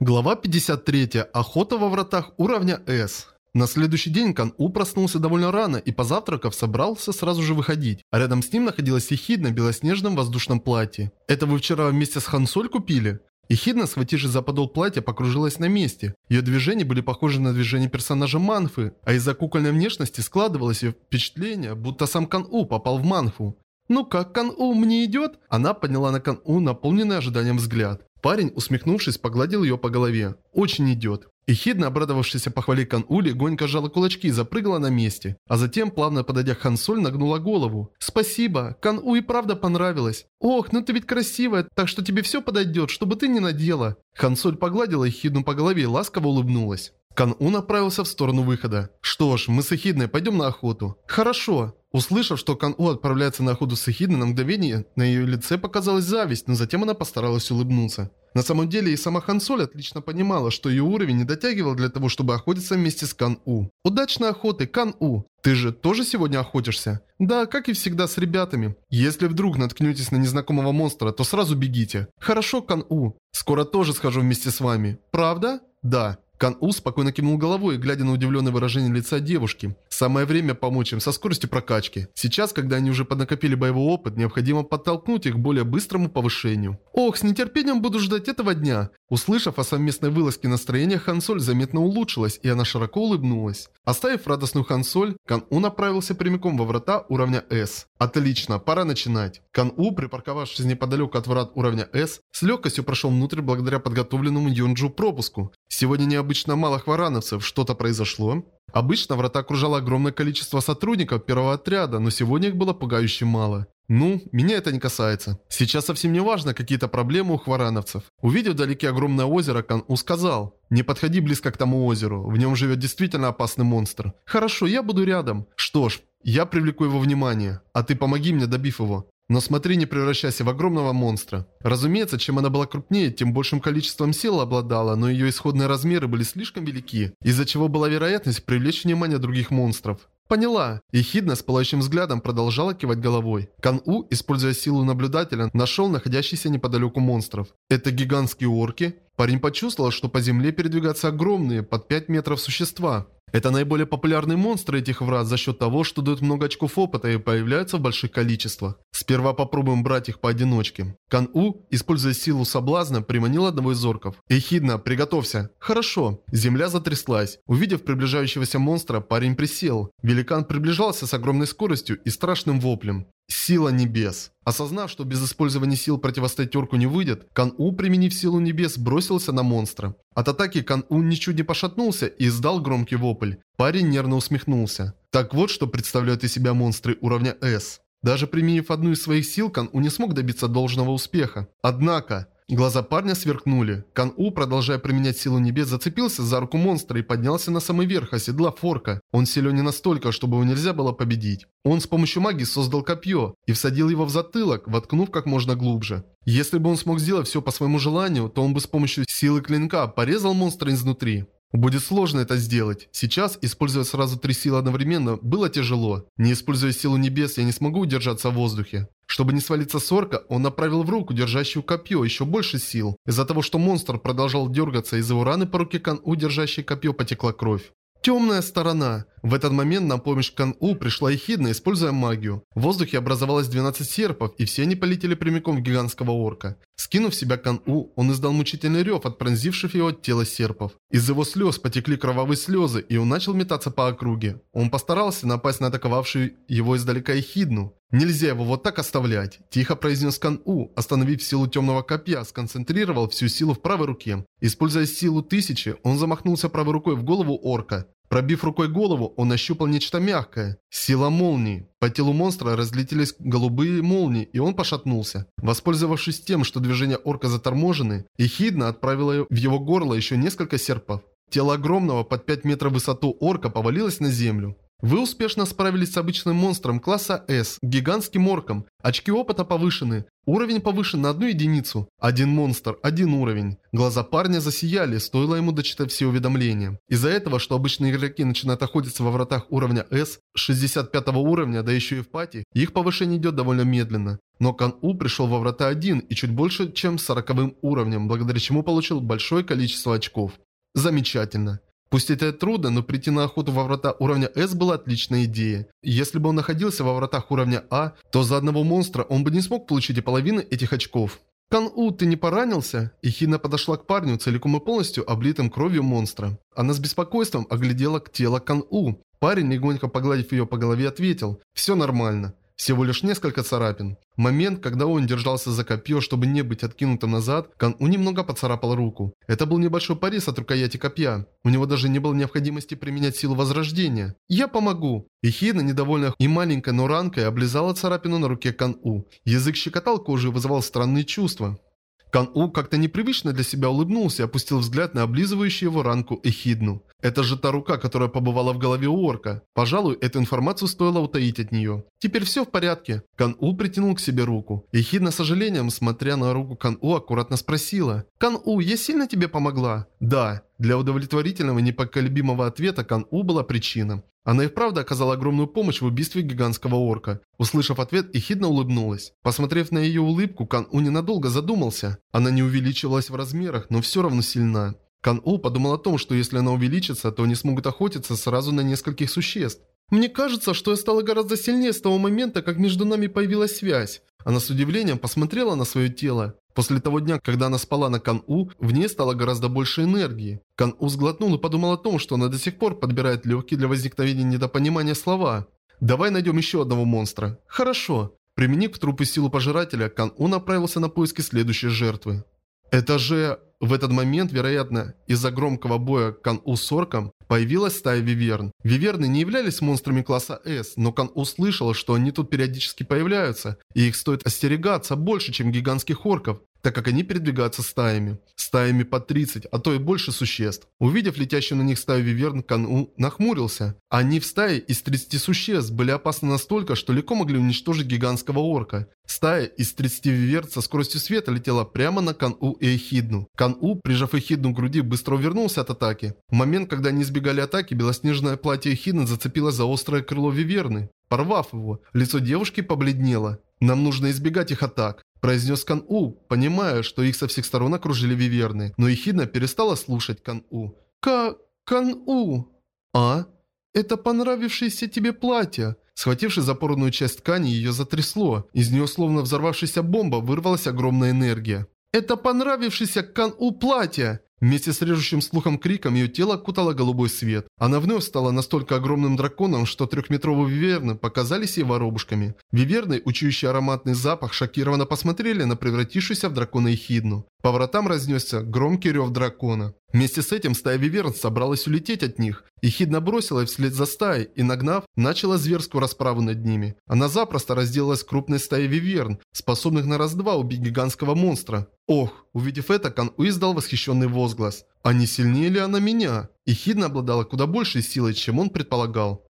Глава 53. Охота во вратах уровня S. На следующий день Кан У проснулся довольно рано и, позавтракав, собрался сразу же выходить. А рядом с ним находилась Ехидна в белоснежном воздушном платье. «Это вы вчера вместе с Хансоль купили?» Ехидна, схватившись за подол платья, покружилась на месте. Ее движения были похожи на движения персонажа Манфы, а из-за кукольной внешности складывалось ее впечатление, будто сам Кан У попал в Манфу. «Ну как, Кан У, мне идет?» Она подняла на Кан У наполненный ожиданием взгляд. Парень, усмехнувшись, погладил ее по голове. «Очень идет». И хидно обрадовавшаяся похвале Кан-Ули, гонько сжала кулачки и запрыгала на месте. А затем, плавно подойдя к Хансоль, нагнула голову. «Спасибо, Кан-У и правда понравилось. Ох, ну ты ведь красивая, так что тебе все подойдет, чтобы ты не надела». Хансоль погладила Эхидну по голове и ласково улыбнулась. Кан-У направился в сторону выхода. «Что ж, мы с Эхидной пойдем на охоту». «Хорошо». Услышав, что Кан-У отправляется на охоту с Эхидной, на мгновение на ее лице показалась зависть, но затем она постаралась улыбнуться. На самом деле и сама Хансоль отлично понимала, что ее уровень не дотягивал для того, чтобы охотиться вместе с Кан-У. «Удачной охоты, Кан-У! Ты же тоже сегодня охотишься?» «Да, как и всегда с ребятами. Если вдруг наткнетесь на незнакомого монстра, то сразу бегите». «Хорошо, Кан-У. Скоро тоже схожу вместе с вами. Правда?» «Да». Кан-У спокойно кивнул головой, глядя на удивленное выражение лица девушки. Самое время помочь им со скоростью прокачки. Сейчас, когда они уже поднакопили боевой опыт, необходимо подтолкнуть их к более быстрому повышению. Ох, с нетерпением буду ждать этого дня. Услышав о совместной вылазке настроение Хансоль заметно улучшилось, и она широко улыбнулась. Оставив радостную Хансоль, Кан-У направился прямиком во врата уровня S. Отлично, пора начинать. Кан-У, припарковавшись неподалеку от врат уровня S, с легкостью прошел внутрь благодаря подготовленному Юнджу пропуску. Сегодня необычно мало хварановцев, что-то произошло? Обычно врата окружало огромное количество сотрудников первого отряда, но сегодня их было пугающе мало. Ну, меня это не касается. Сейчас совсем не важно какие-то проблемы у хварановцев. Увидев вдалеке огромное озеро, Кан-У сказал, «Не подходи близко к тому озеру, в нем живет действительно опасный монстр». «Хорошо, я буду рядом». «Что ж, я привлеку его внимание, а ты помоги мне, добив его». Но смотри, не превращайся в огромного монстра. Разумеется, чем она была крупнее, тем большим количеством сил обладала, но ее исходные размеры были слишком велики, из-за чего была вероятность привлечь внимание других монстров. Поняла. И Хидна с пылающим взглядом продолжала кивать головой. Кан-У, используя силу наблюдателя, нашел находящийся неподалеку монстров. Это гигантские орки? Парень почувствовал, что по земле передвигаются огромные, под 5 метров существа. Это наиболее популярные монстры этих врат за счет того, что дают много очков опыта и появляются в больших количествах. Сперва попробуем брать их поодиночке. Кан-У, используя силу соблазна, приманил одного из орков. Эхидна, приготовься. Хорошо. Земля затряслась. Увидев приближающегося монстра, парень присел. Великан приближался с огромной скоростью и страшным воплем. Сила небес. Осознав, что без использования сил противостоять орку не выйдет, Кан-У, применив силу небес, бросился на монстра. От атаки Кан-У ничуть не пошатнулся и издал громкий вопль. Парень нервно усмехнулся. Так вот, что представляют из себя монстры уровня S. Даже применив одну из своих сил, Кан-У не смог добиться должного успеха. Однако, Глаза парня сверкнули. Кан-У, продолжая применять силу небес, зацепился за руку монстра и поднялся на самый верх, оседла форка. Он силен не настолько, чтобы его нельзя было победить. Он с помощью магии создал копье и всадил его в затылок, воткнув как можно глубже. Если бы он смог сделать все по своему желанию, то он бы с помощью силы клинка порезал монстра изнутри. Будет сложно это сделать. Сейчас, использовать сразу три силы одновременно, было тяжело. Не используя силу небес, я не смогу удержаться в воздухе. Чтобы не свалиться с орка, он направил в руку, держащую копье, еще больше сил. Из-за того, что монстр продолжал дергаться, из его раны по руке Кан-У, держащей копье, потекла кровь. Темная сторона. В этот момент на помощь Кан-У пришла Эхидна, используя магию. В воздухе образовалось 12 серпов, и все они полетели прямиком в гигантского орка. Скинув себя Кан-У, он издал мучительный рев от пронзивших его тело серпов. Из его слез потекли кровавые слезы, и он начал метаться по округе. Он постарался напасть на атаковавшую его издалека Эхидну. «Нельзя его вот так оставлять», – тихо произнес Кан-У, остановив силу темного копья, сконцентрировал всю силу в правой руке. Используя силу тысячи, он замахнулся правой рукой в голову орка. Пробив рукой голову, он ощупал нечто мягкое. Сила молнии. По телу монстра разлетелись голубые молнии, и он пошатнулся. Воспользовавшись тем, что движения орка заторможены, Эхидна отправила в его горло еще несколько серпов. Тело огромного под 5 метров высоту орка повалилось на землю. Вы успешно справились с обычным монстром класса S, гигантским орком. Очки опыта повышены. Уровень повышен на одну единицу. Один монстр, один уровень. Глаза парня засияли, стоило ему дочитать все уведомления. Из-за этого, что обычные игроки начинают охотиться во вратах уровня S, 65 уровня, да еще и в пати, их повышение идет довольно медленно. Но Кан У пришел во врата 1 и чуть больше, чем 40 уровнем, благодаря чему получил большое количество очков. Замечательно. Пусть это трудно, но прийти на охоту во врата уровня S была отличная идея. если бы он находился во вратах уровня А, то за одного монстра он бы не смог получить и половины этих очков. «Кан-У, ты не поранился?» Ихина подошла к парню, целиком и полностью облитым кровью монстра. Она с беспокойством оглядела тело Кан-У. Парень, легонько погладив ее по голове, ответил «Все нормально». Всего лишь несколько царапин. Момент, когда он держался за копье, чтобы не быть откинутым назад, Кан-У немного поцарапал руку. Это был небольшой порез от рукояти копья. У него даже не было необходимости применять силу возрождения. «Я помогу!» Ихина, недовольная и маленькой, но ранкой, облизала царапину на руке Кан-У. Язык щекотал кожу и вызывал странные чувства. Кан-У как-то непривычно для себя улыбнулся и опустил взгляд на облизывающую его ранку Эхидну. Это же та рука, которая побывала в голове у орка. Пожалуй, эту информацию стоило утаить от нее. Теперь все в порядке. Кан-У притянул к себе руку. Эхидна, с сожалением, смотря на руку Кан-У, аккуратно спросила. «Кан-У, я сильно тебе помогла?» «Да». Для удовлетворительного и непоколебимого ответа Кан-У была причина. Она и вправду оказала огромную помощь в убийстве гигантского орка. Услышав ответ, Эхидна улыбнулась. Посмотрев на ее улыбку, Кан-У ненадолго задумался. Она не увеличивалась в размерах, но все равно сильна. Кан-У подумал о том, что если она увеличится, то они смогут охотиться сразу на нескольких существ. «Мне кажется, что я стала гораздо сильнее с того момента, как между нами появилась связь». Она с удивлением посмотрела на свое тело. После того дня, когда она спала на Кан-У, в ней стало гораздо больше энергии. Кан-У сглотнул и подумал о том, что она до сих пор подбирает легкие для возникновения недопонимания слова. «Давай найдем еще одного монстра». «Хорошо». Применив к трупу силу пожирателя, Кан-У направился на поиски следующей жертвы. Это же... В этот момент, вероятно, из-за громкого боя Кан-У с орком, появилась стая виверн. Виверны не являлись монстрами класса S, но Кан услышала, что они тут периодически появляются, и их стоит остерегаться больше, чем гигантских орков так как они передвигаются стаями. Стаями по 30, а то и больше существ. Увидев летящую на них стаю виверн, Кан-У нахмурился. Они в стае из 30 существ были опасны настолько, что легко могли уничтожить гигантского орка. Стая из 30 виверн со скоростью света летела прямо на Кан-У и Эхидну. Кан-У, прижав Эхидну к груди, быстро увернулся от атаки. В момент, когда они избегали атаки, белоснежное платье Эхидны зацепилось за острое крыло виверны. Порвав его, лицо девушки побледнело. «Нам нужно избегать их атак», – произнес Кан-У, понимая, что их со всех сторон окружили виверны. Но Ихидна перестала слушать Кан-У. «Ка... Кан-У...» «А? Это понравившееся тебе платье?» Схватившись за порванную часть ткани, ее затрясло. Из нее, словно взорвавшаяся бомба, вырвалась огромная энергия. «Это понравившееся Кан-У платье!» Вместе с режущим слухом криком ее тело окутало голубой свет. Она вновь стала настолько огромным драконом, что трехметровые виверны показались ей воробушками. Виверны, учующие ароматный запах, шокированно посмотрели на превратившуюся в дракона Эхидну. По вратам разнесся громкий рев дракона. Вместе с этим стая виверн собралась улететь от них. Эхидна бросила их вслед за стаей и, нагнав, начала зверскую расправу над ними. Она запросто разделалась крупной стаей виверн, способных на раз-два убить гигантского монстра. Ох, увидев это, Кан издал восхищенный возглас. А не сильнее ли она меня? Эхидна обладала куда большей силой, чем он предполагал.